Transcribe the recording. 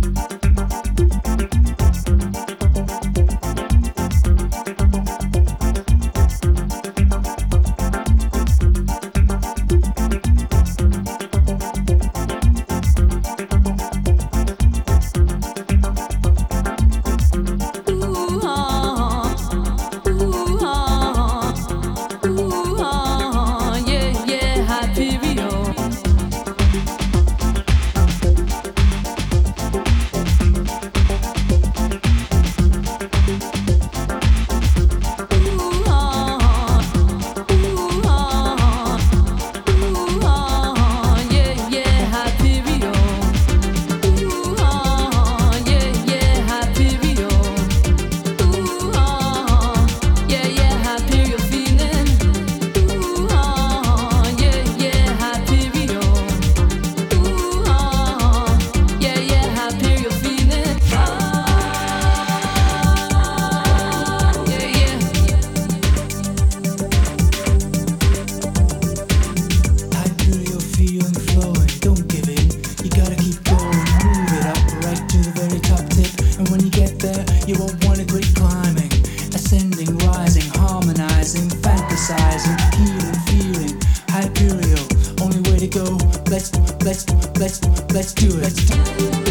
Bye. ready to go. Let's, let's, let's, let's do it.